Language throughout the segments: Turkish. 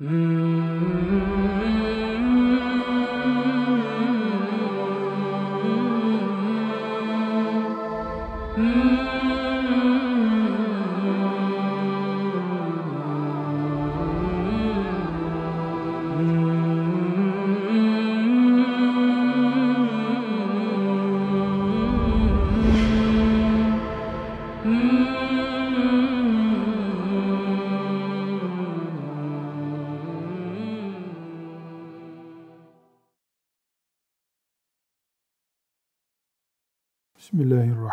Mm-hmm.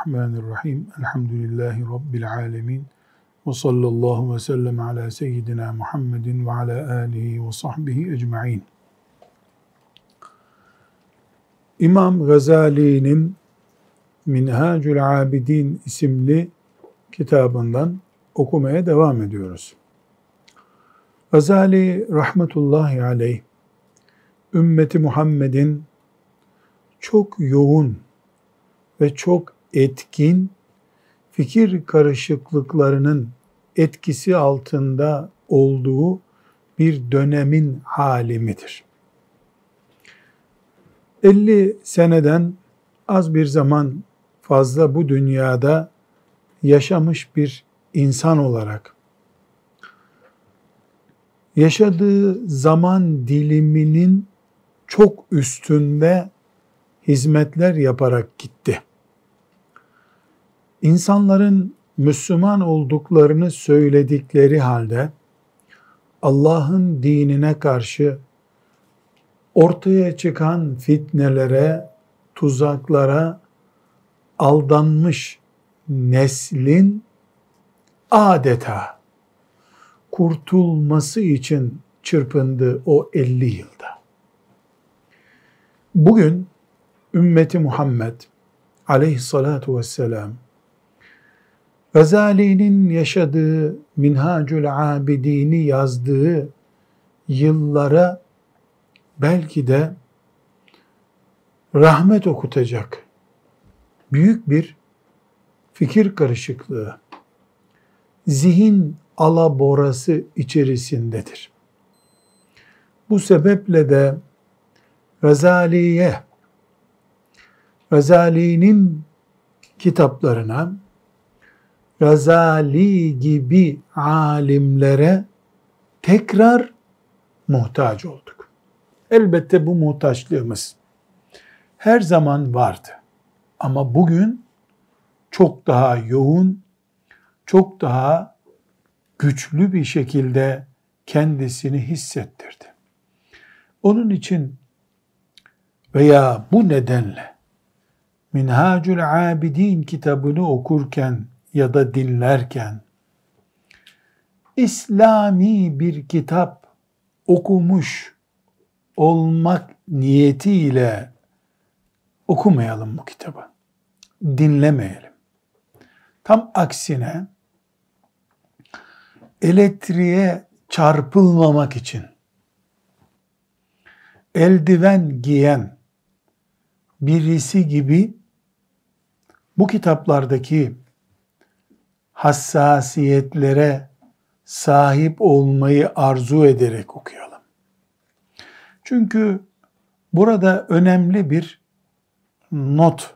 Bismillahirrahmanirrahim. Elhamdülillahi Rabbil alemin. Ve sallallahu ve sellem ala seyyidina Muhammedin ve ala alihi ve sahbihi ecma'in. İmam Gazali'nin Minhacül Abidin isimli kitabından okumaya devam ediyoruz. Gazali rahmetullahi aleyh ümmeti Muhammed'in çok yoğun ve çok etkin fikir karışıklıklarının etkisi altında olduğu bir dönemin halimidir. 50 seneden az bir zaman fazla bu dünyada yaşamış bir insan olarak yaşadığı zaman diliminin çok üstünde hizmetler yaparak gitti insanların Müslüman olduklarını söyledikleri halde Allah'ın dinine karşı ortaya çıkan fitnelere, tuzaklara aldanmış neslin adeta kurtulması için çırpındı o 50 yılda. Bugün ümmeti Muhammed aleyhissalatu vesselam Gazali'nin yaşadığı Minhacül Abidin'i yazdığı yıllara belki de rahmet okutacak büyük bir fikir karışıklığı, zihin alaborası içerisindedir. Bu sebeple de Gazali'ye, Gazali'nin kitaplarına Gazali gibi alimlere tekrar muhtaç olduk. Elbette bu muhtaçlığımız her zaman vardı. Ama bugün çok daha yoğun, çok daha güçlü bir şekilde kendisini hissettirdi. Onun için veya bu nedenle Minhacül Abidin kitabını okurken ya da dinlerken İslami bir kitap okumuş olmak niyetiyle okumayalım bu kitabı. Dinlemeyelim. Tam aksine elektriğe çarpılmamak için eldiven giyen birisi gibi bu kitaplardaki hassasiyetlere sahip olmayı arzu ederek okuyalım. Çünkü burada önemli bir not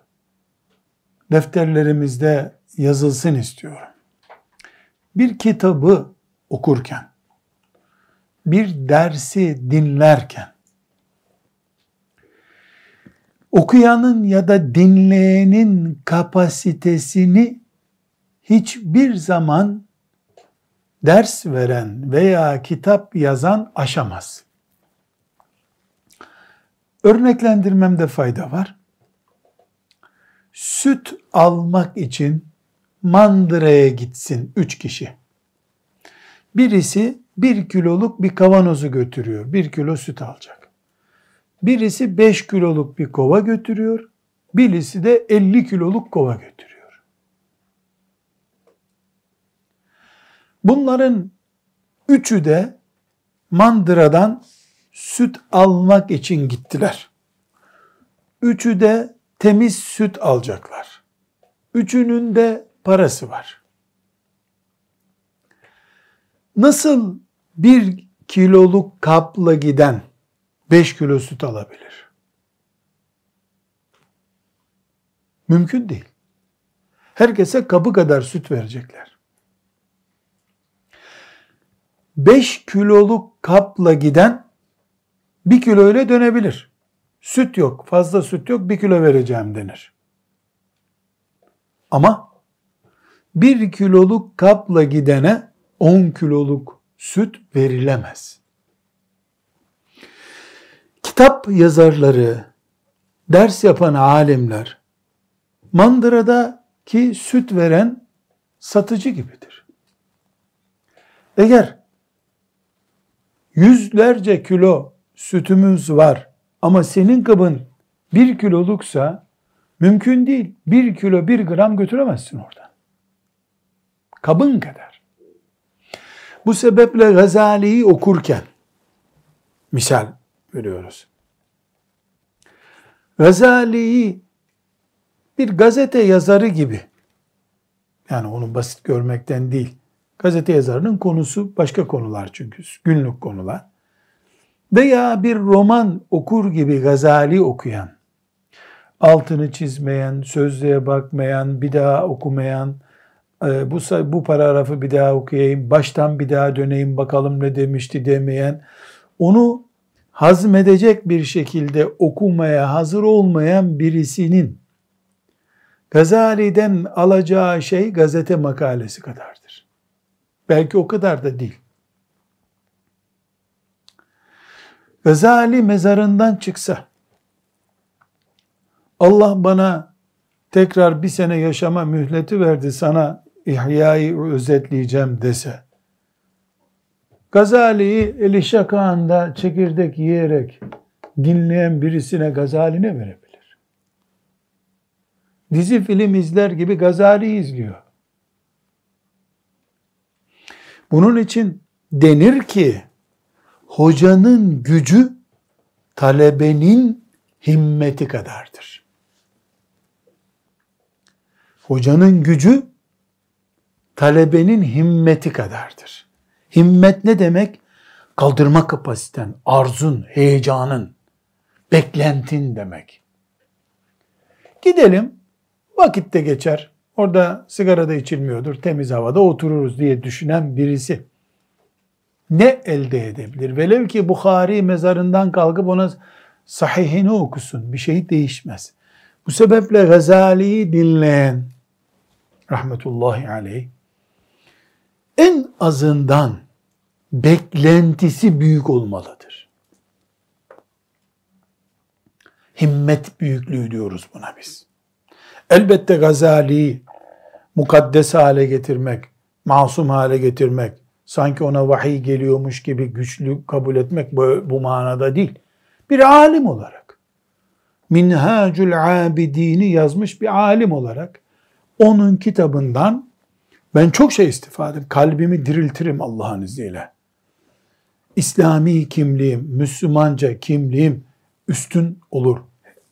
defterlerimizde yazılsın istiyorum. Bir kitabı okurken, bir dersi dinlerken, okuyanın ya da dinleyenin kapasitesini hiçbir zaman ders veren veya kitap yazan aşamaz. Örneklendirmemde fayda var. Süt almak için mandıraya gitsin üç kişi. Birisi bir kiloluk bir kavanozu götürüyor. Bir kilo süt alacak. Birisi beş kiloluk bir kova götürüyor. Birisi de elli kiloluk kova götürüyor. Bunların üçü de mandıradan süt almak için gittiler. Üçü de temiz süt alacaklar. Üçünün de parası var. Nasıl bir kiloluk kapla giden 5 kilo süt alabilir. Mümkün değil. Herkese kabı kadar süt verecekler. 5 kiloluk kapla giden 1 kilo ile dönebilir. Süt yok, fazla süt yok, 1 kilo vereceğim denir. Ama 1 kiloluk kapla gidene 10 kiloluk süt verilemez. Kitap yazarları, ders yapan alimler, mandıradaki süt veren satıcı gibidir. Eğer yüzlerce kilo sütümüz var ama senin kabın bir kiloluksa mümkün değil. Bir kilo bir gram götüremezsin oradan. Kabın kadar. Bu sebeple Gazali'yi okurken misal veriyoruz. Gazali'yi bir gazete yazarı gibi yani onu basit görmekten değil. Gazete yazarının konusu başka konular çünkü günlük konular. Veya bir roman okur gibi Gazali okuyan, altını çizmeyen, sözlüğe bakmayan, bir daha okumayan, e, bu, bu paragrafı bir daha okuyayım, baştan bir daha döneyim bakalım ne demişti demeyen, onu hazmedecek bir şekilde okumaya hazır olmayan birisinin Gazali'den alacağı şey gazete makalesi kadardır. Belki o kadar da değil. Gazali mezarından çıksa, Allah bana tekrar bir sene yaşama mühleti verdi sana İhya'yı özetleyeceğim dese, Gazali'yi eli şakağında çekirdek yiyerek dinleyen birisine Gazali ne verebilir? Dizi film izler gibi Gazali izliyor. Bunun için denir ki hocanın gücü talebenin himmeti kadardır. Hocanın gücü talebenin himmeti kadardır. Himmet ne demek? Kaldırma kapasiten, arzun, heyecanın, beklentin demek. Gidelim, vakit de geçer. Orada sigara da içilmiyordur, temiz havada otururuz diye düşünen birisi ne elde edebilir? Velev ki Bukhari mezarından kalkıp ona sahihini okusun. Bir şey değişmez. Bu sebeple Gazali'yi dinleyen rahmetullahi aleyh en azından beklentisi büyük olmalıdır. Himmet büyüklüğü diyoruz buna biz. Elbette Gazali'yi mukaddes hale getirmek, masum hale getirmek, sanki ona vahiy geliyormuş gibi güçlü kabul etmek bu, bu manada değil. Bir alim olarak, Minhacül Abidini yazmış bir alim olarak, onun kitabından ben çok şey istifade ederim. Kalbimi diriltirim Allah'ın izniyle. İslami kimliğim, Müslümanca kimliğim üstün olur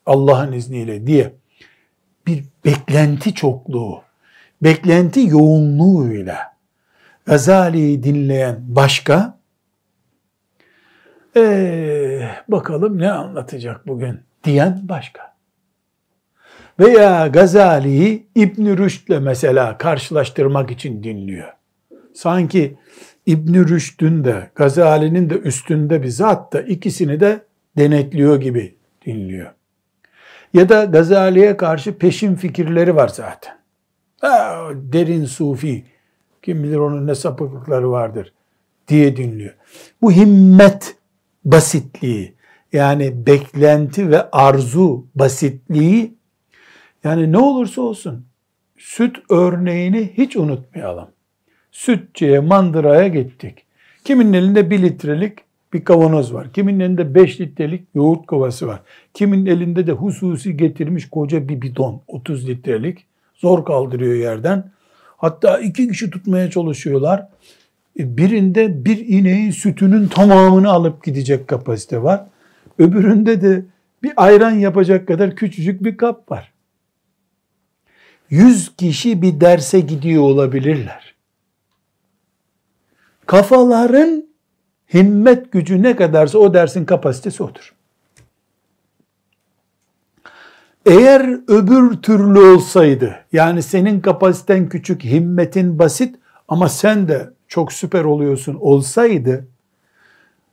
Allah'ın izniyle diye bir beklenti çokluğu, beklenti yoğunluğuyla Gazali'yi dinleyen başka, ee, bakalım ne anlatacak bugün diyen başka. Veya Gazali'yi İbn Rüşd'le mesela karşılaştırmak için dinliyor. Sanki İbn Rüşd'ün de Gazali'nin de üstünde bir zat da ikisini de denetliyor gibi dinliyor. Ya da Gazali'ye karşı peşin fikirleri var zaten. Derin sufi, kim bilir onun ne sapıklıkları vardır diye dinliyor. Bu himmet basitliği yani beklenti ve arzu basitliği yani ne olursa olsun süt örneğini hiç unutmayalım. Sütçüye, mandıraya gittik. Kimin elinde bir litrelik bir kavanoz var. Kimin elinde beş litrelik yoğurt kovası var. Kimin elinde de hususi getirmiş koca bir bidon 30 litrelik. Zor kaldırıyor yerden. Hatta iki kişi tutmaya çalışıyorlar. E, birinde bir ineğin sütünün tamamını alıp gidecek kapasite var. Öbüründe de bir ayran yapacak kadar küçücük bir kap var. Yüz kişi bir derse gidiyor olabilirler. Kafaların Himmet gücü ne kadarsa o dersin kapasitesi odur. Eğer öbür türlü olsaydı, yani senin kapasiten küçük, himmetin basit ama sen de çok süper oluyorsun olsaydı,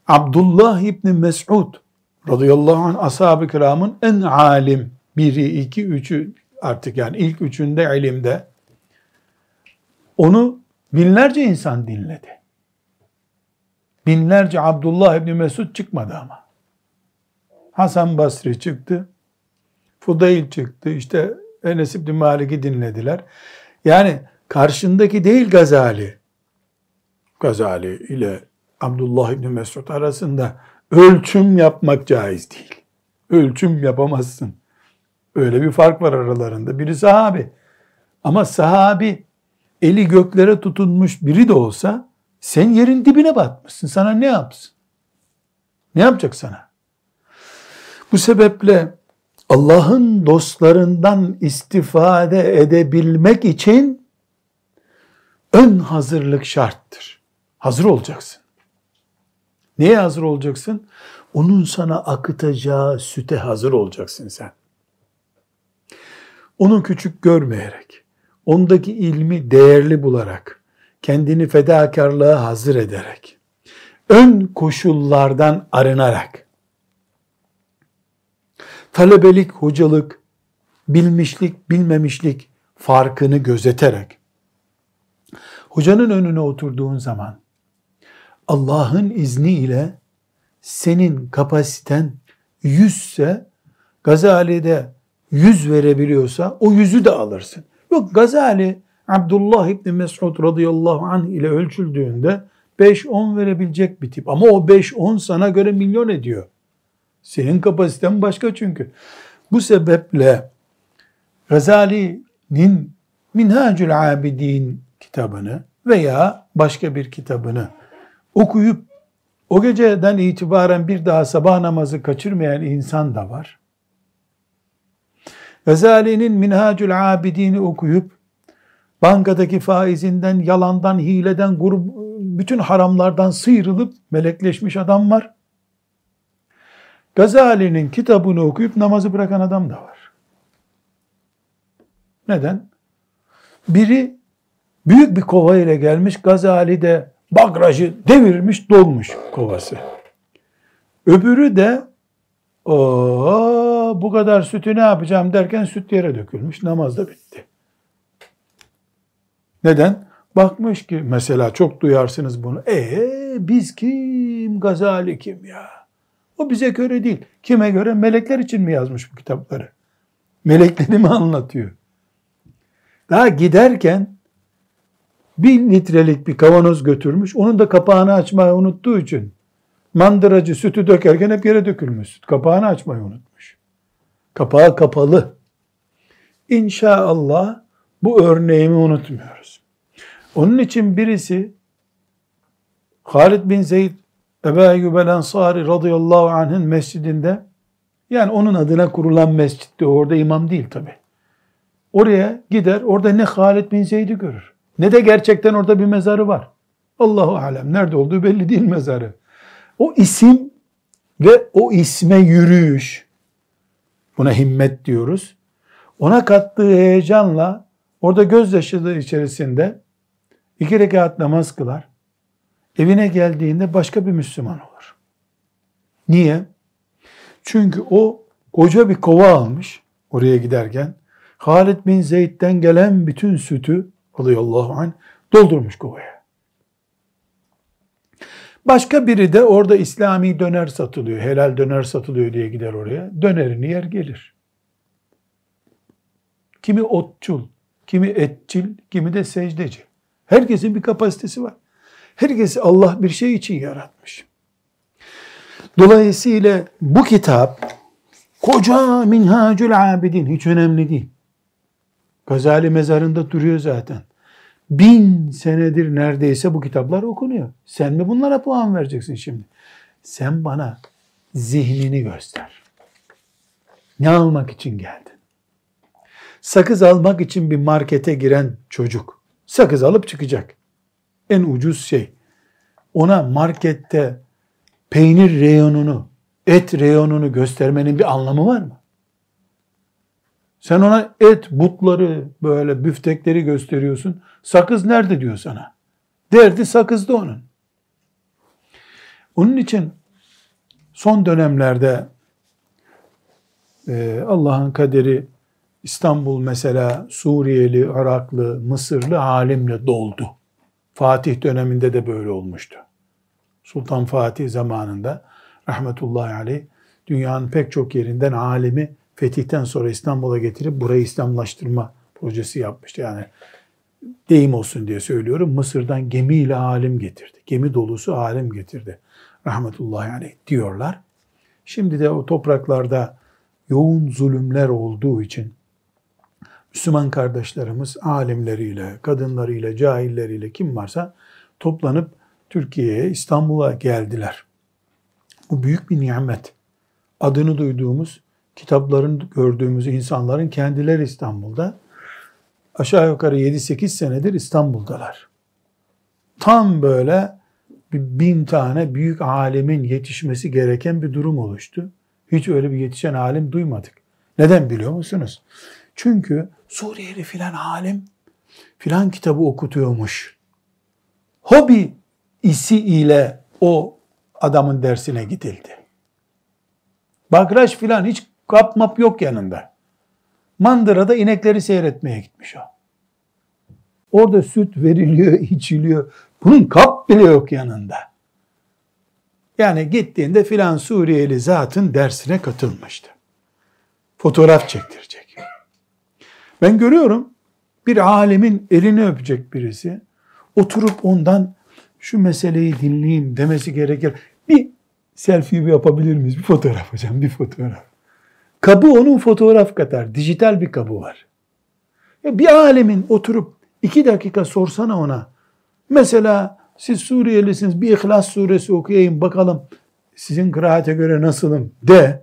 Abdullah İbni Mes'ud radıyallahu anh ashab-ı kiramın en alim biri, iki, üçü artık yani ilk üçünde ilimde onu binlerce insan dinledi. Binlerce Abdullah İbni Mesud çıkmadı ama. Hasan Basri çıktı. Fudayl çıktı. İşte Enes İbni Malik'i dinlediler. Yani karşındaki değil Gazali. Gazali ile Abdullah İbni Mesud arasında ölçüm yapmak caiz değil. Ölçüm yapamazsın. Öyle bir fark var aralarında. Biri sahabi. Ama sahabi eli göklere tutunmuş biri de olsa sen yerin dibine batmışsın. Sana ne yapsın? Ne yapacak sana? Bu sebeple Allah'ın dostlarından istifade edebilmek için ön hazırlık şarttır. Hazır olacaksın. Neye hazır olacaksın? Onun sana akıtacağı süte hazır olacaksın sen. Onu küçük görmeyerek, ondaki ilmi değerli bularak, kendini fedakarlığa hazır ederek, ön koşullardan arınarak, talebelik, hocalık, bilmişlik, bilmemişlik farkını gözeterek, hocanın önüne oturduğun zaman, Allah'ın izniyle senin kapasiten yüzse, Gazali'de yüz verebiliyorsa o yüzü de alırsın. Yok Gazali Abdullah İbni Mesud radıyallahu anh ile ölçüldüğünde 5-10 verebilecek bir tip. Ama o 5-10 sana göre milyon ediyor. Senin kapasiten başka çünkü. Bu sebeple Gazali'nin Minhacül Abidin kitabını veya başka bir kitabını okuyup o geceden itibaren bir daha sabah namazı kaçırmayan insan da var. Gazali'nin Minhacül Abidin'i okuyup bankadaki faizinden, yalandan, hileden, grup, bütün haramlardan sıyrılıp melekleşmiş adam var. Gazali'nin kitabını okuyup namazı bırakan adam da var. Neden? Biri büyük bir kova ile gelmiş, Gazali de bagrajı devirmiş, dolmuş kovası. Öbürü de o bu kadar sütü ne yapacağım derken süt yere dökülmüş. Namaz da bitti. Neden? Bakmış ki mesela çok duyarsınız bunu. E biz kim? Gazali kim ya? O bize göre değil. Kime göre? Melekler için mi yazmış bu kitapları? Melekleri mi anlatıyor? Daha giderken bir litrelik bir kavanoz götürmüş. Onun da kapağını açmayı unuttuğu için mandıracı sütü dökerken hep yere dökülmüş süt. Kapağını açmayı unutmuş. Kapağı kapalı. İnşallah bu örneğimi unutmuyoruz. Onun için birisi Halid bin Zeyd Ebu Eyyub el Ensari radıyallahu anh'ın mescidinde yani onun adına kurulan mescitte orada imam değil tabi. Oraya gider orada ne Halid bin Zeyd'i görür ne de gerçekten orada bir mezarı var. Allahu alem nerede olduğu belli değil mezarı. O isim ve o isme yürüyüş buna himmet diyoruz. Ona kattığı heyecanla orada gözyaşları içerisinde iki rekat namaz kılar. Evine geldiğinde başka bir Müslüman olur. Niye? Çünkü o koca bir kova almış oraya giderken. Halid bin Zeyd'den gelen bütün sütü radıyallahu anh doldurmuş kovaya. Başka biri de orada İslami döner satılıyor, helal döner satılıyor diye gider oraya. Dönerini yer gelir. Kimi otçul, kimi etçil, kimi de secdeci. Herkesin bir kapasitesi var. Herkesi Allah bir şey için yaratmış. Dolayısıyla bu kitap koca Minhacül Abidin hiç önemli değil. Gazali mezarında duruyor zaten. Bin senedir neredeyse bu kitaplar okunuyor. Sen mi bunlara puan vereceksin şimdi? Sen bana zihnini göster. Ne almak için geldin? Sakız almak için bir markete giren çocuk sakız alıp çıkacak. En ucuz şey. Ona markette peynir reyonunu, et reyonunu göstermenin bir anlamı var mı? Sen ona et, butları, böyle büftekleri gösteriyorsun. Sakız nerede diyor sana. Derdi sakızda onun. Onun için son dönemlerde e, Allah'ın kaderi İstanbul mesela Suriyeli, Iraklı, Mısırlı alimle doldu. Fatih döneminde de böyle olmuştu. Sultan Fatih zamanında rahmetullahi aleyh dünyanın pek çok yerinden alimi fetihten sonra İstanbul'a getirip burayı İslamlaştırma projesi yapmıştı. Yani deyim olsun diye söylüyorum. Mısır'dan gemiyle alim getirdi. Gemi dolusu alim getirdi. Rahmetullahi aleyh diyorlar. Şimdi de o topraklarda yoğun zulümler olduğu için Müslüman kardeşlerimiz alimleriyle, kadınlarıyla, cahilleriyle kim varsa toplanıp Türkiye'ye, İstanbul'a geldiler. Bu büyük bir nimet. Adını duyduğumuz, kitapların gördüğümüz insanların kendileri İstanbul'da. Aşağı yukarı 7-8 senedir İstanbul'dalar. Tam böyle bir bin tane büyük alimin yetişmesi gereken bir durum oluştu. Hiç öyle bir yetişen alim duymadık. Neden biliyor musunuz? Çünkü Suriyeli filan alim filan kitabı okutuyormuş. Hobi isi ile o adamın dersine gidildi. Bakraç filan hiç kapmap yok yanında. Mandıra'da inekleri seyretmeye gitmiş o. Orada süt veriliyor, içiliyor. Bunun kap bile yok yanında. Yani gittiğinde filan Suriyeli zatın dersine katılmıştı. Fotoğraf çektirecek. Ben görüyorum bir alemin elini öpecek birisi. Oturup ondan şu meseleyi dinleyeyim demesi gerekir. Bir selfie yapabilir miyiz? Bir fotoğraf hocam, bir fotoğraf. Kabı onun fotoğraf kadar. Dijital bir kabı var. Bir alemin oturup iki dakika sorsana ona. Mesela siz Suriyelisiniz bir İhlas suresi okuyayım bakalım sizin kıraate göre nasılım de.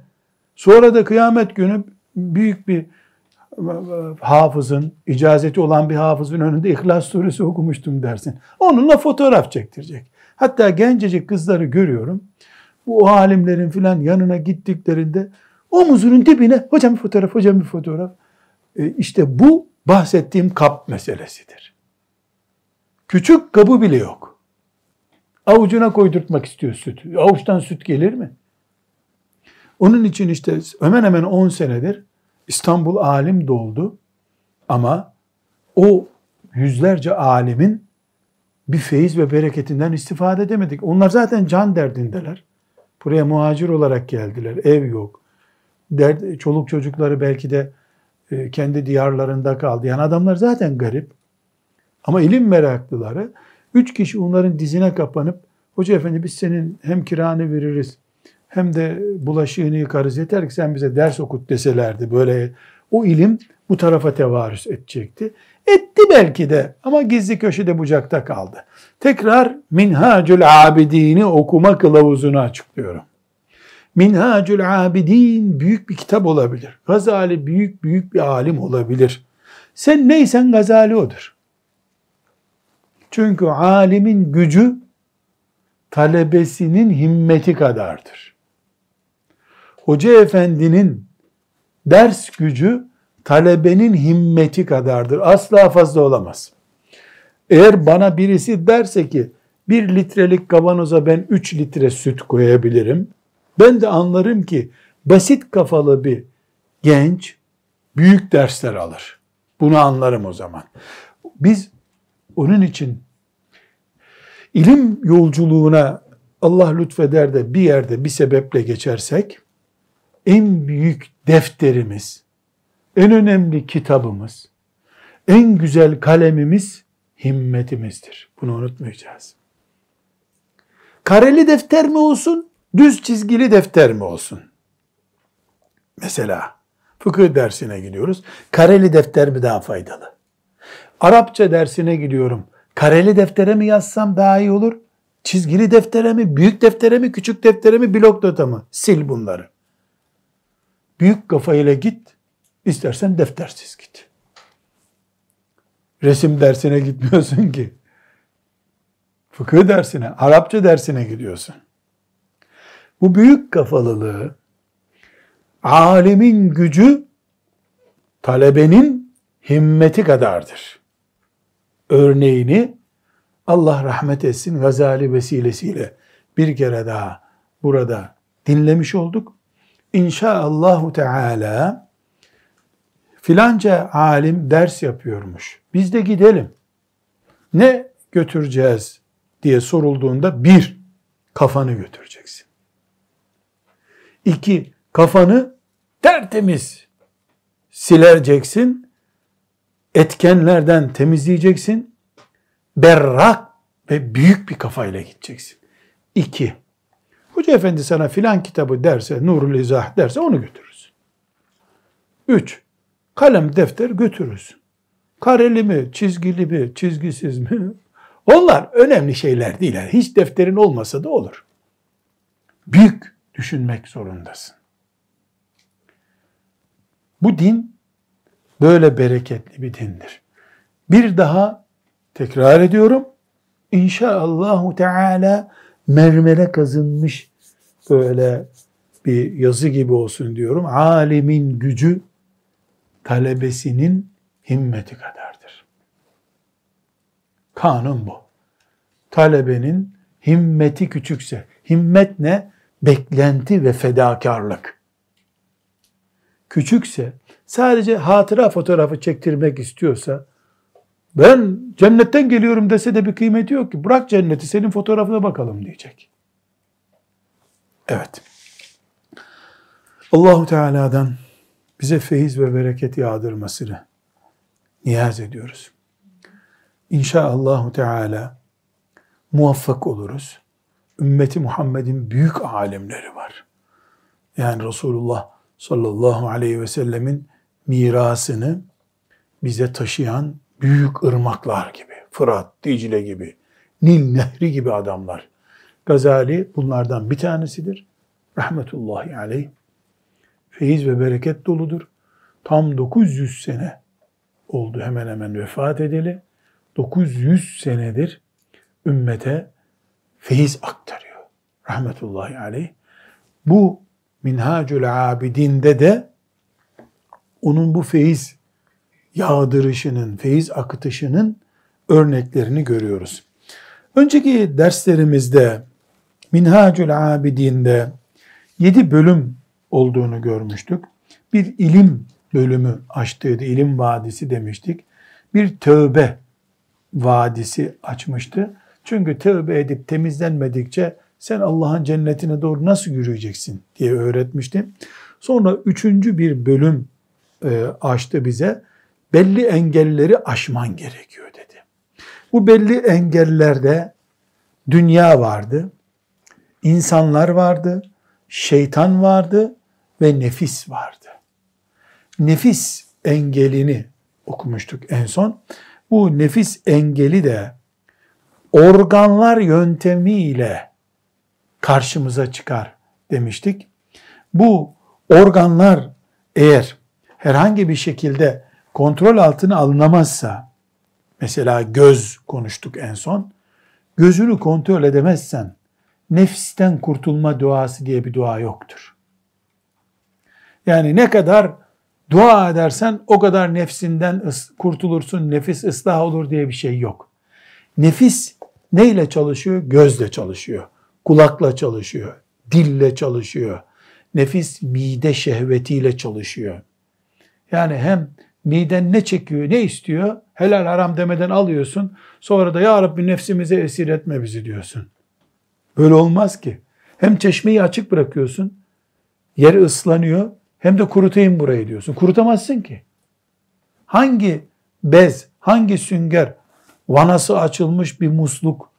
Sonra da kıyamet günü büyük bir hafızın, icazeti olan bir hafızın önünde İhlas suresi okumuştum dersin. Onunla fotoğraf çektirecek. Hatta gencecik kızları görüyorum. Bu alimlerin filan yanına gittiklerinde omuzunun dibine hocam bir fotoğraf, hocam bir fotoğraf. E işte bu bahsettiğim kap meselesidir. Küçük kabı bile yok. Avucuna koydurtmak istiyor süt. Avuçtan süt gelir mi? Onun için işte hemen hemen 10 senedir İstanbul alim doldu ama o yüzlerce alimin bir feyiz ve bereketinden istifade edemedik. Onlar zaten can derdindeler. Buraya muhacir olarak geldiler. Ev yok. Dert, çoluk çocukları belki de e, kendi diyarlarında kaldı. Yani adamlar zaten garip. Ama ilim meraklıları. Üç kişi onların dizine kapanıp Hoca efendi biz senin hem kiranı veririz hem de bulaşığını yıkarız yeter ki sen bize ders okut deselerdi. Böyle o ilim bu tarafa tevarüs edecekti. Etti belki de ama gizli köşede bucakta kaldı. Tekrar Minhacül Abidin'i okuma kılavuzunu açıklıyorum. Minhacül Abidin büyük bir kitap olabilir. Gazali büyük büyük bir alim olabilir. Sen neysen Gazali odur. Çünkü alimin gücü talebesinin himmeti kadardır. Hoca efendinin ders gücü talebenin himmeti kadardır. Asla fazla olamaz. Eğer bana birisi derse ki bir litrelik kavanoza ben üç litre süt koyabilirim. Ben de anlarım ki basit kafalı bir genç büyük dersler alır. Bunu anlarım o zaman. Biz onun için ilim yolculuğuna Allah lütfeder de bir yerde bir sebeple geçersek en büyük defterimiz, en önemli kitabımız, en güzel kalemimiz himmetimizdir. Bunu unutmayacağız. Kareli defter mi olsun, düz çizgili defter mi olsun? Mesela fıkıh dersine gidiyoruz. Kareli defter mi daha faydalı? Arapça dersine gidiyorum. Kareli deftere mi yazsam daha iyi olur? Çizgili deftere mi, büyük deftere mi, küçük deftere mi, blok nota mı? Sil bunları. Büyük kafayla git, istersen deftersiz git. Resim dersine gitmiyorsun ki. Fıkıh dersine, Arapça dersine gidiyorsun. Bu büyük kafalılığı alemin gücü talebenin himmeti kadardır. Örneğini Allah rahmet etsin Gazali vesilesiyle bir kere daha burada dinlemiş olduk. İnşaallahu Teala filanca alim ders yapıyormuş. Biz de gidelim. Ne götüreceğiz diye sorulduğunda bir, kafanı götüreceksin. İki, kafanı tertemiz silereceksin. Etkenlerden temizleyeceksin. Berrak ve büyük bir kafayla gideceksin. İki, Hoca efendi sana filan kitabı derse, Nurul İzah derse onu götürürsün. Üç, kalem defter götürürsün. Kareli mi, çizgili mi, çizgisiz mi? Onlar önemli şeyler değil. hiç defterin olmasa da olur. Büyük düşünmek zorundasın. Bu din böyle bereketli bir dindir. Bir daha tekrar ediyorum. İnşaallahu Teala mermere kazınmış böyle bir yazı gibi olsun diyorum. Alimin gücü talebesinin himmeti kadardır. Kanun bu. Talebenin himmeti küçükse, himmet ne? Beklenti ve fedakarlık. Küçükse, sadece hatıra fotoğrafı çektirmek istiyorsa, ben cennetten geliyorum dese de bir kıymeti yok ki. Bırak cenneti senin fotoğrafına bakalım diyecek. Evet. Allahu Teala'dan bize feyiz ve bereket yağdırmasını niyaz ediyoruz. İnşaallahu Teala muvaffak oluruz. Ümmeti Muhammed'in büyük alimleri var. Yani Resulullah sallallahu aleyhi ve sellemin mirasını bize taşıyan büyük ırmaklar gibi, Fırat, Dicle gibi, Nil Nehri gibi adamlar. Gazali bunlardan bir tanesidir. Rahmetullahi aleyh. Feyiz ve bereket doludur. Tam 900 sene oldu hemen hemen vefat edeli. 900 senedir ümmete feyiz aktarıyor. Rahmetullahi aleyh. Bu Minhacül Abidin'de de onun bu feyiz yağdırışının, feyiz akıtışının örneklerini görüyoruz. Önceki derslerimizde Minhacül Abidin'de yedi bölüm olduğunu görmüştük. Bir ilim bölümü açtıydı, ilim vadisi demiştik. Bir tövbe vadisi açmıştı. Çünkü tövbe edip temizlenmedikçe sen Allah'ın cennetine doğru nasıl yürüyeceksin diye öğretmişti. Sonra üçüncü bir bölüm e, açtı bize belli engelleri aşman gerekiyor dedi. Bu belli engellerde dünya vardı, insanlar vardı, şeytan vardı ve nefis vardı. Nefis engelini okumuştuk en son. Bu nefis engeli de organlar yöntemiyle karşımıza çıkar demiştik. Bu organlar eğer herhangi bir şekilde kontrol altına alınamazsa, mesela göz konuştuk en son, gözünü kontrol edemezsen, nefisten kurtulma duası diye bir dua yoktur. Yani ne kadar dua edersen o kadar nefsinden kurtulursun, nefis ıslah olur diye bir şey yok. Nefis neyle çalışıyor? Gözle çalışıyor, kulakla çalışıyor, dille çalışıyor. Nefis mide şehvetiyle çalışıyor. Yani hem Miden ne çekiyor, ne istiyor? Helal haram demeden alıyorsun. Sonra da ya Rabbi nefsimize esir etme bizi diyorsun. Böyle olmaz ki. Hem çeşmeyi açık bırakıyorsun. Yer ıslanıyor. Hem de kurutayım burayı diyorsun. Kurutamazsın ki. Hangi bez, hangi sünger, vanası açılmış bir musluk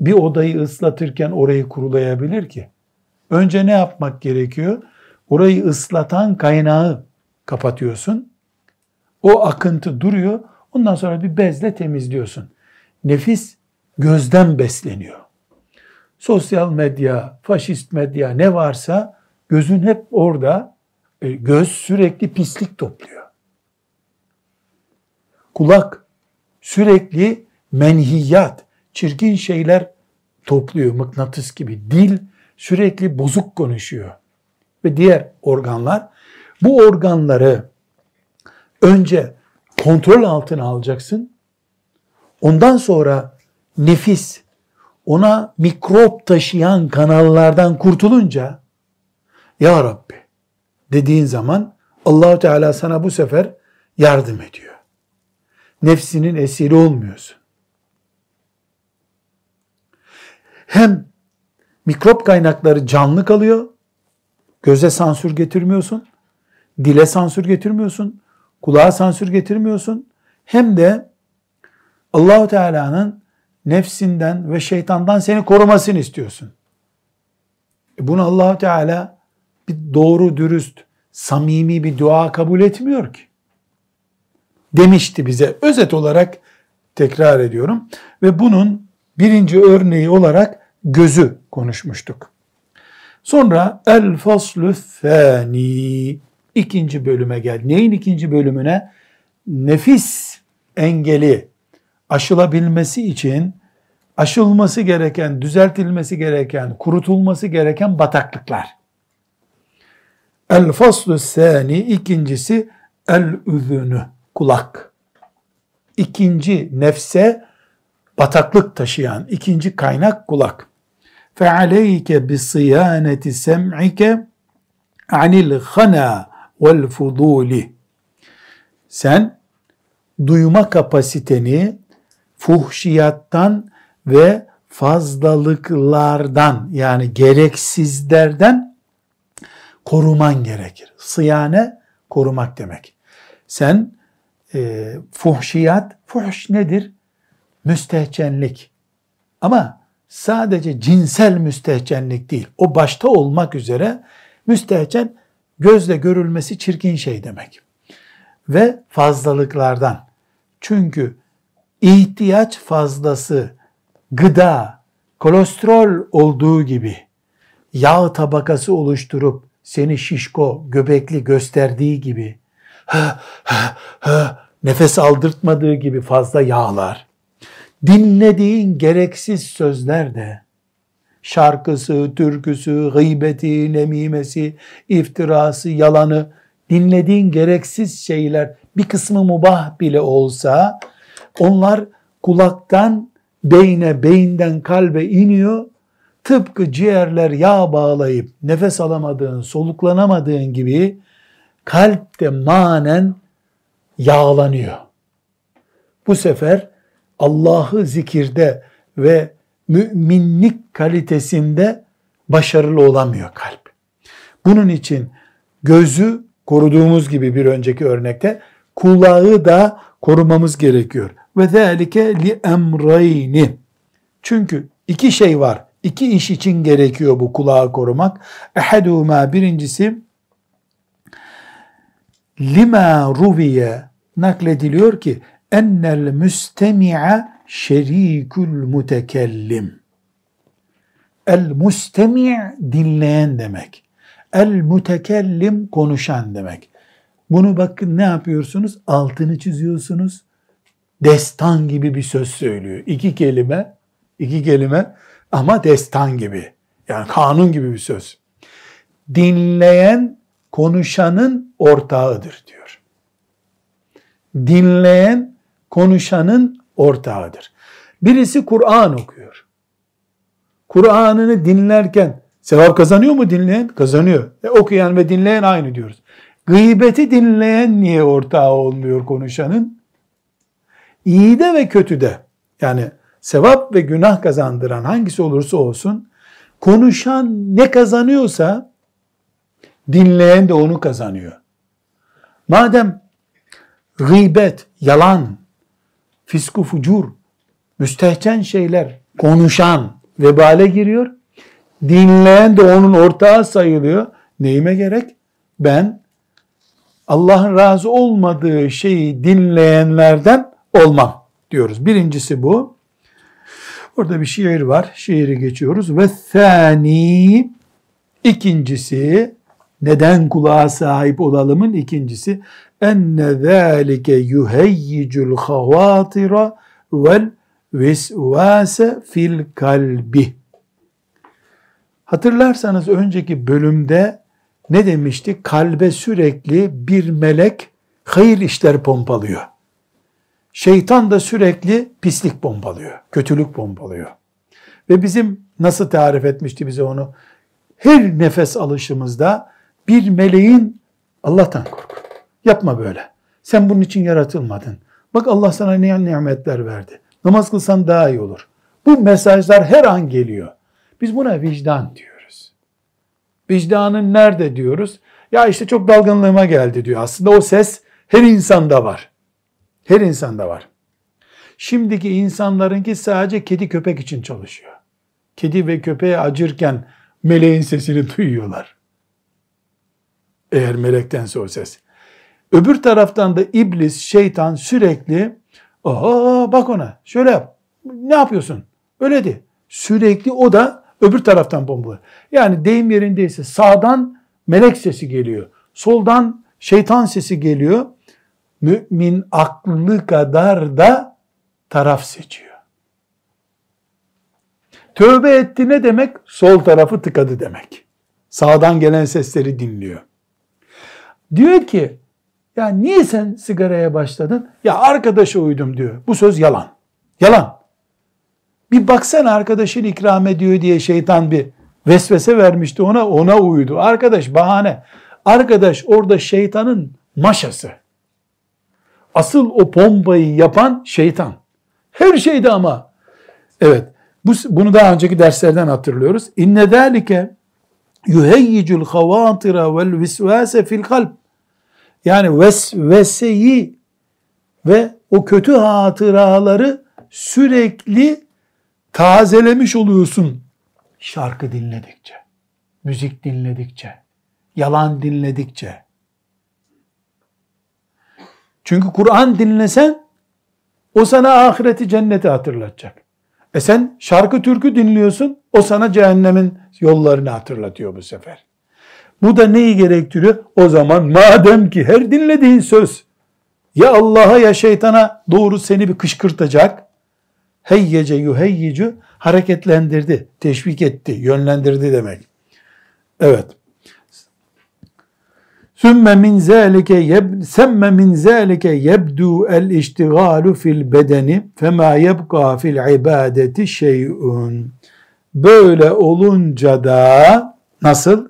bir odayı ıslatırken orayı kurulayabilir ki? Önce ne yapmak gerekiyor? Orayı ıslatan kaynağı kapatıyorsun. O akıntı duruyor. Ondan sonra bir bezle temizliyorsun. Nefis gözden besleniyor. Sosyal medya, faşist medya ne varsa gözün hep orada. E, göz sürekli pislik topluyor. Kulak sürekli menhiyat, çirkin şeyler topluyor mıknatıs gibi. Dil sürekli bozuk konuşuyor. Ve diğer organlar bu organları önce kontrol altına alacaksın. Ondan sonra nefis ona mikrop taşıyan kanallardan kurtulunca ya Rabbi dediğin zaman Allahu Teala sana bu sefer yardım ediyor. Nefsinin esiri olmuyorsun. Hem mikrop kaynakları canlı kalıyor, göze sansür getirmiyorsun, dile sansür getirmiyorsun, kulağa sansür getirmiyorsun. Hem de Allahu Teala'nın nefsinden ve şeytandan seni korumasını istiyorsun. E bunu Allahu Teala bir doğru, dürüst, samimi bir dua kabul etmiyor ki. Demişti bize. Özet olarak tekrar ediyorum. Ve bunun birinci örneği olarak gözü konuşmuştuk. Sonra el faslü thani ikinci bölüme gel. Neyin ikinci bölümüne? Nefis engeli aşılabilmesi için aşılması gereken, düzeltilmesi gereken, kurutulması gereken bataklıklar. El faslu sani ikincisi el üzünü kulak. İkinci nefse bataklık taşıyan ikinci kaynak kulak. Fe aleyke bi sıyaneti sem'ike anil khana vel fuduli. Sen duyma kapasiteni fuhşiyattan ve fazlalıklardan yani gereksizlerden koruman gerekir. Sıyane korumak demek. Sen e, fuhşiyat, fuhş nedir? Müstehcenlik. Ama sadece cinsel müstehcenlik değil. O başta olmak üzere müstehcen gözle görülmesi çirkin şey demek. Ve fazlalıklardan. Çünkü ihtiyaç fazlası gıda, kolesterol olduğu gibi yağ tabakası oluşturup seni şişko, göbekli gösterdiği gibi nefes aldırtmadığı gibi fazla yağlar, dinlediğin gereksiz sözler de şarkısı, türküsü, gıybeti, nemimesi, iftirası, yalanı dinlediğin gereksiz şeyler bir kısmı mubah bile olsa onlar kulaktan beyne, beyinden kalbe iniyor. Tıpkı ciğerler yağ bağlayıp nefes alamadığın, soluklanamadığın gibi kalp de manen yağlanıyor. Bu sefer Allah'ı zikirde ve müminlik kalitesinde başarılı olamıyor kalp. Bunun için gözü koruduğumuz gibi bir önceki örnekte kulağı da korumamız gerekiyor. Ve zâlike li emrayni. Çünkü iki şey var. İki iş için gerekiyor bu kulağı korumak. Ehadûmâ birincisi lima ruviye naklediliyor ki ennel müstemi'a şerikül mutekellim. El mustemi' dinleyen demek. El mutekellim konuşan demek. Bunu bakın ne yapıyorsunuz? Altını çiziyorsunuz. Destan gibi bir söz söylüyor. İki kelime, iki kelime ama destan gibi. Yani kanun gibi bir söz. Dinleyen konuşanın ortağıdır diyor. Dinleyen konuşanın ortağıdır. Birisi Kur'an okuyor. Kur'an'ını dinlerken sevap kazanıyor mu dinleyen? Kazanıyor. E, okuyan ve dinleyen aynı diyoruz. Gıybeti dinleyen niye ortağı olmuyor konuşanın? İyi de ve kötü de yani sevap ve günah kazandıran hangisi olursa olsun konuşan ne kazanıyorsa dinleyen de onu kazanıyor. Madem gıybet, yalan, fisku fucur, müstehcen şeyler konuşan vebale giriyor. Dinleyen de onun ortağı sayılıyor. Neyime gerek? Ben Allah'ın razı olmadığı şeyi dinleyenlerden olmam diyoruz. Birincisi bu. Orada bir şiir var. Şiiri geçiyoruz. Ve thani ikincisi neden kulağa sahip olalımın ikincisi enne zâlike yuheyyicul havâtira vel vesvâse fil kalbi. Hatırlarsanız önceki bölümde ne demiştik? Kalbe sürekli bir melek hayır işler pompalıyor. Şeytan da sürekli pislik pompalıyor, kötülük pompalıyor. Ve bizim nasıl tarif etmişti bize onu? Her nefes alışımızda bir meleğin Allah'tan kork. Yapma böyle. Sen bunun için yaratılmadın. Bak Allah sana ne nimetler verdi. Namaz kılsan daha iyi olur. Bu mesajlar her an geliyor. Biz buna vicdan diyoruz. Vicdanın nerede diyoruz? Ya işte çok dalgınlığıma geldi diyor. Aslında o ses her insanda var. Her insanda var. Şimdiki insanlarınki sadece kedi köpek için çalışıyor. Kedi ve köpeğe acırken meleğin sesini duyuyorlar. Eğer melektense o ses. Öbür taraftan da iblis, şeytan sürekli Aa bak ona şöyle yap. Ne yapıyorsun? Öyle de. Sürekli o da öbür taraftan bomba. Yani deyim yerindeyse sağdan melek sesi geliyor. Soldan şeytan sesi geliyor. Mümin aklı kadar da taraf seçiyor. Tövbe etti ne demek? Sol tarafı tıkadı demek. Sağdan gelen sesleri dinliyor. Diyor ki ya niye sen sigaraya başladın? Ya arkadaşa uydum diyor. Bu söz yalan. Yalan. Bir baksana arkadaşın ikram ediyor diye şeytan bir vesvese vermişti ona, ona uydu. Arkadaş bahane. Arkadaş orada şeytanın maşası. Asıl o pombayı yapan şeytan. Her şeyde ama. Evet. Bu, bunu daha önceki derslerden hatırlıyoruz. İnne zâlike yuheyyicul havâtira vel visvâse fil kalp. Yani vesveseyi ve o kötü hatıraları sürekli tazelemiş oluyorsun. Şarkı dinledikçe, müzik dinledikçe, yalan dinledikçe. Çünkü Kur'an dinlesen o sana ahireti cenneti hatırlatacak. E sen şarkı türkü dinliyorsun o sana cehennemin yollarını hatırlatıyor bu sefer. Bu da neyi gerektiriyor? O zaman madem ki her dinlediğin söz ya Allah'a ya şeytana doğru seni bir kışkırtacak. Heyyece yuheyyicu hareketlendirdi, teşvik etti, yönlendirdi demek. Evet. Sümme min zâlike yeb, semme min zâlike yebdu el iştigalu fil bedeni fema yebqa fil ibadeti şey'un. Böyle olunca da nasıl?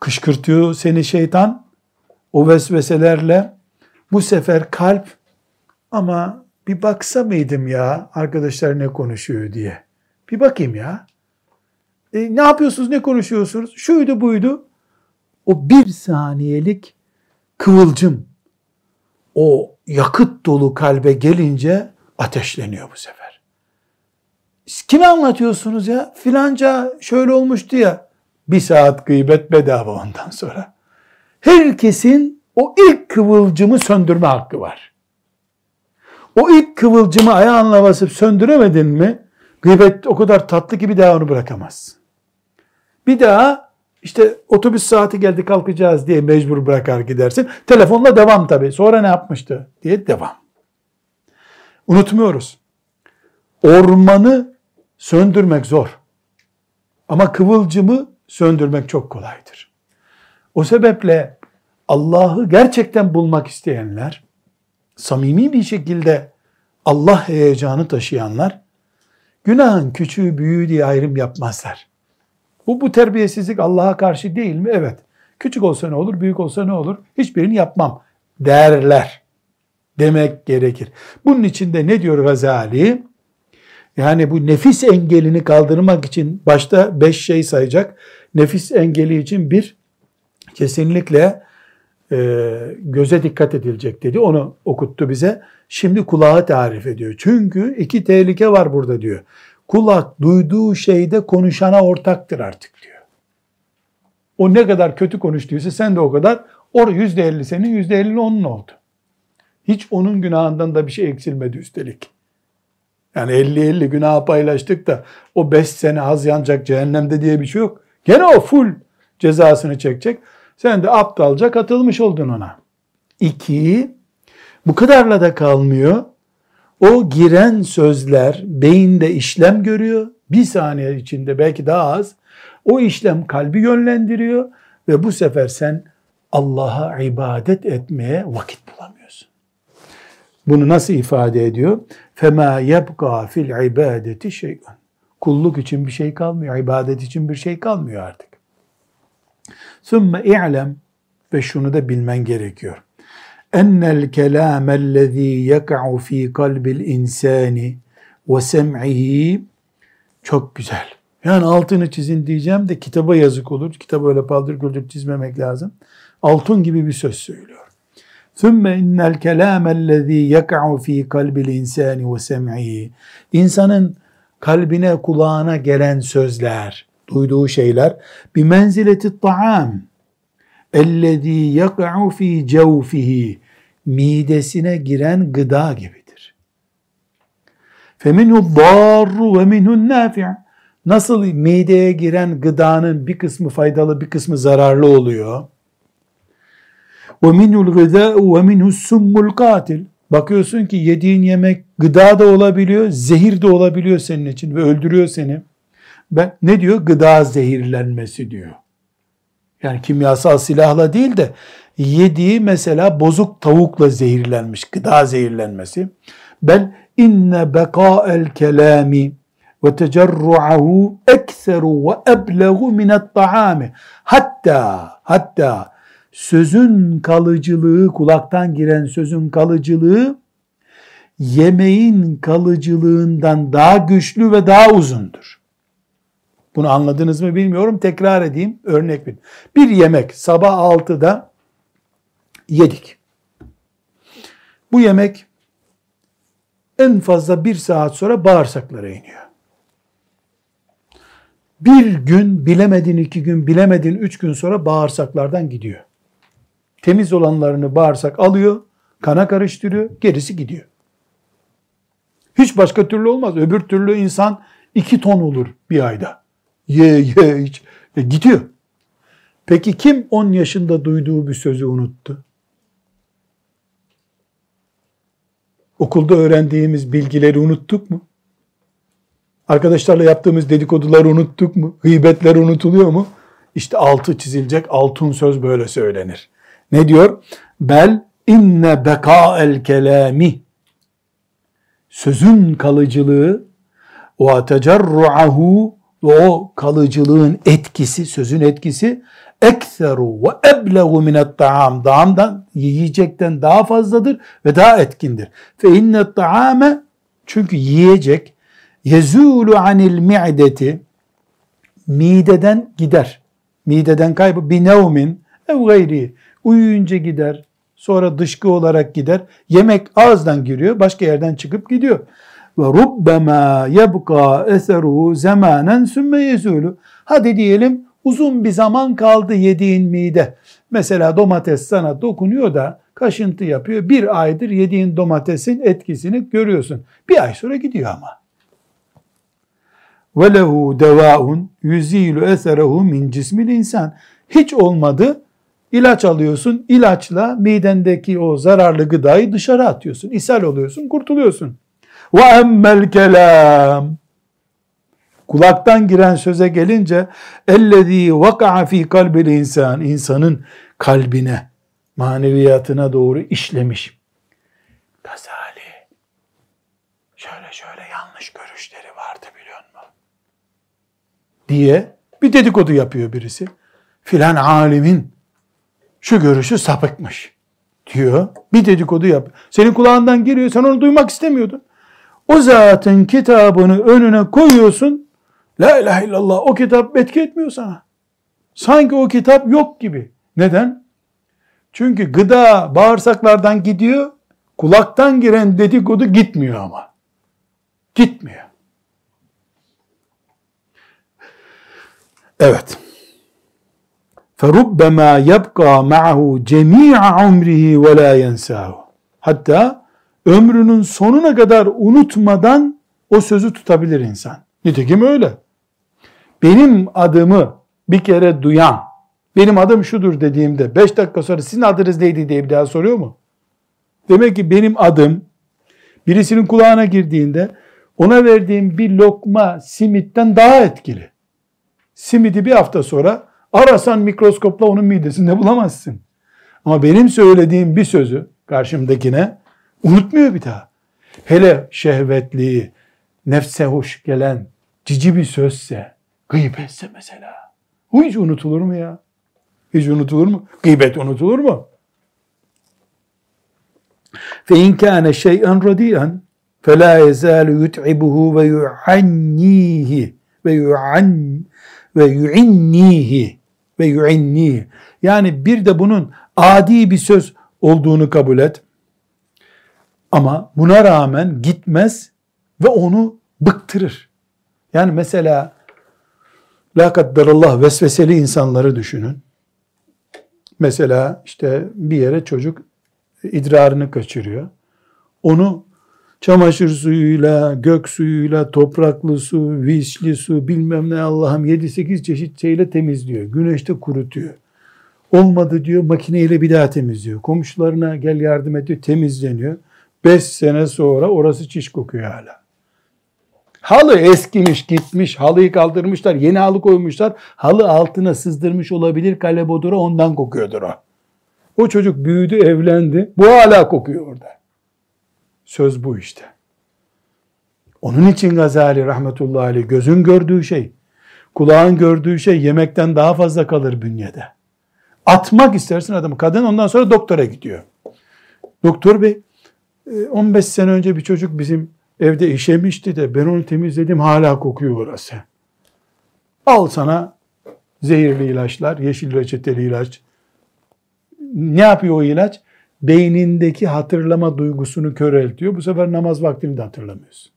Kışkırtıyor seni şeytan o vesveselerle. Bu sefer kalp ama bir baksa mıydım ya arkadaşlar ne konuşuyor diye. Bir bakayım ya. E, ne yapıyorsunuz, ne konuşuyorsunuz? Şuydu buydu. O bir saniyelik kıvılcım, o yakıt dolu kalbe gelince ateşleniyor bu sefer. Kime anlatıyorsunuz ya? Filanca şöyle olmuştu ya. Bir saat gıybet bedava ondan sonra. Herkesin o ilk kıvılcımı söndürme hakkı var. O ilk kıvılcımı ayağınla basıp söndüremedin mi, gıybet o kadar tatlı ki bir daha onu bırakamazsın. Bir daha işte otobüs saati geldi kalkacağız diye mecbur bırakar gidersin. Telefonla devam tabii. Sonra ne yapmıştı diye devam. Unutmuyoruz. Ormanı söndürmek zor. Ama kıvılcımı söndürmek çok kolaydır. O sebeple Allah'ı gerçekten bulmak isteyenler, samimi bir şekilde Allah heyecanı taşıyanlar, günahın küçüğü büyüğü diye ayrım yapmazlar. Bu, bu terbiyesizlik Allah'a karşı değil mi? Evet. Küçük olsa ne olur, büyük olsa ne olur? Hiçbirini yapmam derler. Demek gerekir. Bunun için de ne diyor Gazali? Yani bu nefis engelini kaldırmak için başta beş şey sayacak. Nefis engeli için bir kesinlikle e, göze dikkat edilecek dedi. Onu okuttu bize. Şimdi kulağı tarif ediyor. Çünkü iki tehlike var burada diyor. Kulak duyduğu şeyde konuşana ortaktır artık diyor. O ne kadar kötü konuştuysa sen de o kadar. O yüzde elli senin, yüzde elli onun oldu. Hiç onun günahından da bir şey eksilmedi üstelik. Yani 50-50 günah paylaştık da o 5 sene az yanacak cehennemde diye bir şey yok. Gene o full cezasını çekecek. Sen de aptalca katılmış oldun ona. İki, bu kadarla da kalmıyor. O giren sözler beyinde işlem görüyor, bir saniye içinde belki daha az o işlem kalbi yönlendiriyor ve bu sefer sen Allah'a ibadet etmeye vakit bulamıyorsun. Bunu nasıl ifade ediyor? Fema yebqa fil ibadeti şey'un. Kulluk için bir şey kalmıyor, ibadet için bir şey kalmıyor artık. Sümme i'lem ve şunu da bilmen gerekiyor. Ennel kelamellezî yek'u fî kalbil insani ve sem'ihi çok güzel. Yani altını çizin diyeceğim de kitaba yazık olur. Kitabı öyle paldır güldür çizmemek lazım. Altın gibi bir söz söylüyor. ثُمَّ اِنَّ الْكَلَامَ الَّذ۪ي يَقَعُ ف۪ي قَلْبِ الْاِنْسَانِ وَسَمْعِهِ İnsanın kalbine, kulağına gelen sözler, duyduğu şeyler bir menzileti taam ellezî yak'u fî cevfihi midesine giren gıda gibidir. Feminhu darru ve minhu nafi' Nasıl mideye giren gıdanın bir kısmı faydalı bir kısmı zararlı oluyor. Gıdâ'u ve minhus summul katil. Bakıyorsun ki yediğin yemek gıda da olabiliyor, zehir de olabiliyor senin için ve öldürüyor seni. Ben ne diyor? Gıda zehirlenmesi diyor. Yani kimyasal silahla değil de yediği mesela bozuk tavukla zehirlenmiş, gıda zehirlenmesi. Bel inne bekâ'el kelâmi ve tecerru'ahu ekseru ve eblegu minet ta'ami. Hatta, hatta sözün kalıcılığı, kulaktan giren sözün kalıcılığı yemeğin kalıcılığından daha güçlü ve daha uzundur. Bunu anladınız mı bilmiyorum. Tekrar edeyim. Örnek bir. Bir yemek sabah 6'da yedik. Bu yemek en fazla bir saat sonra bağırsaklara iniyor. Bir gün bilemedin iki gün bilemedin üç gün sonra bağırsaklardan gidiyor. Temiz olanlarını bağırsak alıyor, kana karıştırıyor, gerisi gidiyor. Hiç başka türlü olmaz. Öbür türlü insan iki ton olur bir ayda. Ye ye hiç. E, gidiyor. Peki kim 10 yaşında duyduğu bir sözü unuttu? Okulda öğrendiğimiz bilgileri unuttuk mu? Arkadaşlarla yaptığımız dedikoduları unuttuk mu? Gıybetler unutuluyor mu? İşte altı çizilecek altın söz böyle söylenir. Ne diyor? Bel inne bekâel kelâmi sözün kalıcılığı ve tecerruahu ve o kalıcılığın etkisi, sözün etkisi ekseru ve eblegu minet ta'am. Dağımdan, yiyecekten daha fazladır ve daha etkindir. Fe innet ta'ame çünkü yiyecek yezulu anil mi'deti mideden gider. Mideden kaybı binevmin ev gayri uyuyunca gider. Sonra dışkı olarak gider. Yemek ağızdan giriyor, başka yerden çıkıp gidiyor. Ve rubbema yebqa eseruhu zamanen sümme yezulu. Hadi diyelim uzun bir zaman kaldı yediğin mide. Mesela domates sana dokunuyor da kaşıntı yapıyor. Bir aydır yediğin domatesin etkisini görüyorsun. Bir ay sonra gidiyor ama. Lehu devaun yüzilu eserehu min cismil insan. Hiç olmadı İlaç alıyorsun, ilaçla midendeki o zararlı gıdayı dışarı atıyorsun. İshal oluyorsun, kurtuluyorsun. Ve emmel kelam. Kulaktan giren söze gelince ellezî vaka'a fî kalbil insan insanın kalbine, maneviyatına doğru işlemiş. Gazali şöyle şöyle yanlış görüşleri vardı biliyor musun? Diye bir dedikodu yapıyor birisi. Filan alimin şu görüşü sapıkmış diyor. Bir dedikodu yap. Senin kulağından giriyor. Sen onu duymak istemiyordun. O zatın kitabını önüne koyuyorsun. La ilahe illallah o kitap etki etmiyor sana. Sanki o kitap yok gibi. Neden? Çünkü gıda bağırsaklardan gidiyor. Kulaktan giren dedikodu gitmiyor ama. Gitmiyor. Evet. فَرُبَّمَا يَبْقَى مَعَهُ جَمِيعَ عُمْرِهِ وَلَا يَنْسَاهُ Hatta ömrünün sonuna kadar unutmadan o sözü tutabilir insan. Nitekim öyle. Benim adımı bir kere duyan, benim adım şudur dediğimde 5 dakika sonra sizin adınız neydi diye bir daha soruyor mu? Demek ki benim adım birisinin kulağına girdiğinde ona verdiğim bir lokma simitten daha etkili. Simidi bir hafta sonra Arasan mikroskopla onun midesinde bulamazsın. Ama benim söylediğim bir sözü karşımdakine unutmuyor bir daha. Hele şehvetliği, nefse hoş gelen cici bir sözse, gıybetse mesela. Bu hiç unutulur mu ya? Hiç unutulur mu? Gıybet unutulur mu? Fe in kana şey'en radiyan fe la yezalu yut'ibuhu ve yu'annihi ve yu'an ve yu'innihi ve yu'inni. Yani bir de bunun adi bir söz olduğunu kabul et. Ama buna rağmen gitmez ve onu bıktırır. Yani mesela la kaddarallah vesveseli insanları düşünün. Mesela işte bir yere çocuk idrarını kaçırıyor. Onu çamaşır suyuyla, gök suyuyla, topraklı su, vişli su, bilmem ne Allah'ım 7-8 çeşit şeyle temizliyor. Güneşte kurutuyor. Olmadı diyor makineyle bir daha temizliyor. Komşularına gel yardım ediyor temizleniyor. 5 sene sonra orası çiş kokuyor hala. Halı eskimiş gitmiş halıyı kaldırmışlar yeni halı koymuşlar. Halı altına sızdırmış olabilir kalebodura ondan kokuyordur o. O çocuk büyüdü evlendi bu hala kokuyor orada. Söz bu işte. Onun için Gazali rahmetullahi aleyh gözün gördüğü şey, kulağın gördüğü şey yemekten daha fazla kalır bünyede. Atmak istersin adamı. Kadın ondan sonra doktora gidiyor. Doktor bey 15 e, sene önce bir çocuk bizim evde işemişti de ben onu temizledim hala kokuyor orası. Al sana zehirli ilaçlar, yeşil reçeteli ilaç. Ne yapıyor o ilaç? Beynindeki hatırlama duygusunu köreltiyor. Bu sefer namaz vaktini de hatırlamıyorsun.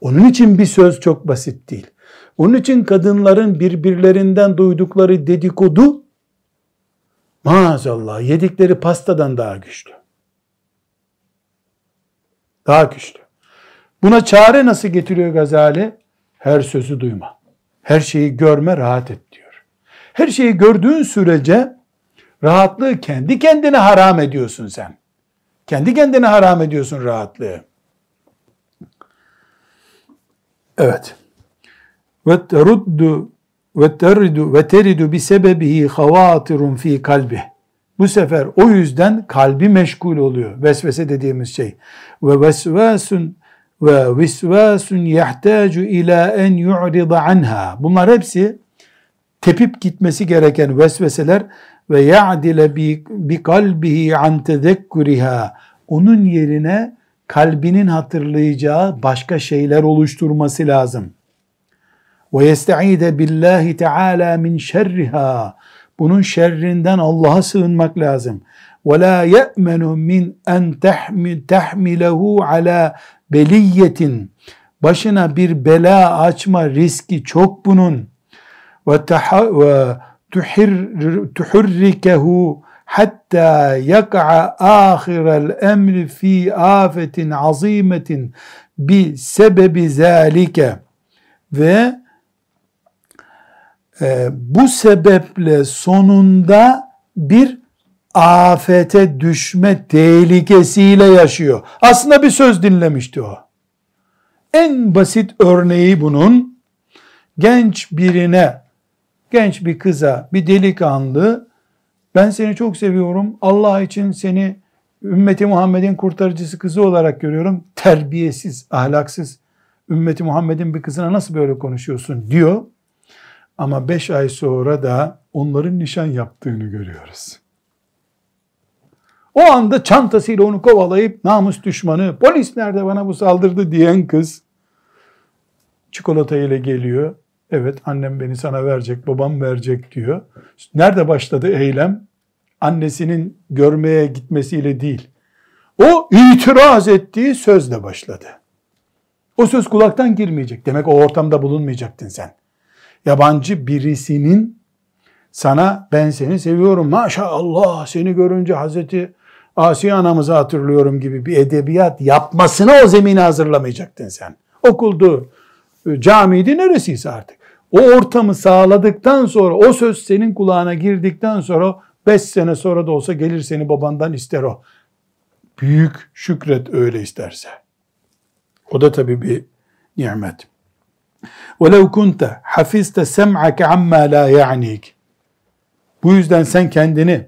Onun için bir söz çok basit değil. Onun için kadınların birbirlerinden duydukları dedikodu maazallah yedikleri pastadan daha güçlü. Daha güçlü. Buna çare nasıl getiriyor Gazali? Her sözü duyma. Her şeyi görme, rahat et diyor. Her şeyi gördüğün sürece rahatlığı kendi kendine haram ediyorsun sen. Kendi kendine haram ediyorsun rahatlığı. Evet ve teruddu ve teridu ve teridu bi sebebihi havatirun fi kalbi. Bu sefer o yüzden kalbi meşgul oluyor. Vesvese dediğimiz şey. Ve vesvasun ve visvasun yahtacu ila en yu'rida anha. Bunlar hepsi tepip gitmesi gereken vesveseler ve ya'dile bi, bi kalbihi an tezekkuriha. Onun yerine kalbinin hatırlayacağı başka şeyler oluşturması lazım ve yesta'ide billahi teala min şerriha. Bunun şerrinden Allah'a sığınmak lazım. Ve la ye'menu min en tahmilehu ala beliyetin. Başına bir bela açma riski çok bunun. Ve tuhirrikehu hatta yaka'a ahirel emri fi afetin azimetin bi sebebi zalike ve e, bu sebeple sonunda bir afete düşme tehlikesiyle yaşıyor. Aslında bir söz dinlemişti o. En basit örneği bunun genç birine, genç bir kıza, bir delikanlı ben seni çok seviyorum. Allah için seni ümmeti Muhammed'in kurtarıcısı kızı olarak görüyorum. Terbiyesiz, ahlaksız ümmeti Muhammed'in bir kızına nasıl böyle konuşuyorsun diyor. Ama beş ay sonra da onların nişan yaptığını görüyoruz. O anda çantasıyla onu kovalayıp namus düşmanı, polis nerede bana bu saldırdı diyen kız çikolata ile geliyor. Evet annem beni sana verecek, babam verecek diyor. Nerede başladı eylem? Annesinin görmeye gitmesiyle değil. O itiraz ettiği sözle başladı. O söz kulaktan girmeyecek. Demek o ortamda bulunmayacaktın sen yabancı birisinin sana ben seni seviyorum maşallah seni görünce Hazreti Asiye anamızı hatırlıyorum gibi bir edebiyat yapmasına o zemini hazırlamayacaktın sen. Okuldu, camiydi neresiyse artık. O ortamı sağladıktan sonra o söz senin kulağına girdikten sonra beş sene sonra da olsa gelir seni babandan ister o. Büyük şükret öyle isterse. O da tabii bir nimet. وَلَوْ كُنْتَ حَفِزْتَ سَمْعَكَ عَمَّا لَا يَعْنِيكَ Bu yüzden sen kendini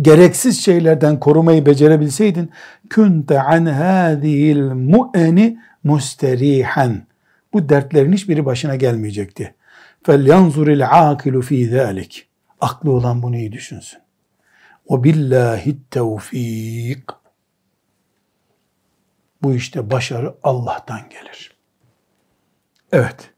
gereksiz şeylerden korumayı becerebilseydin kunte an hadihil mu'eni musterihan bu dertlerin hiçbiri başına gelmeyecekti. Yanzuril akilu fi zalik. Aklı olan bunu iyi düşünsün. Billahi tevfik. Bu işte başarı Allah'tan gelir. Evet.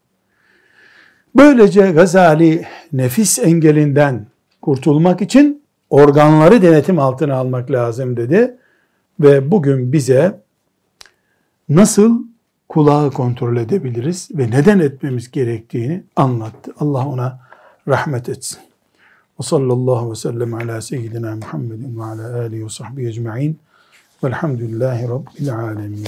Böylece Gazali nefis engelinden kurtulmak için organları denetim altına almak lazım dedi. Ve bugün bize nasıl kulağı kontrol edebiliriz ve neden etmemiz gerektiğini anlattı. Allah ona rahmet etsin. Ve sallallahu ve sellem ala seyyidina Muhammedin ve ala alihi ve sahbihi ecma'in. Velhamdülillahi Rabbil alemin.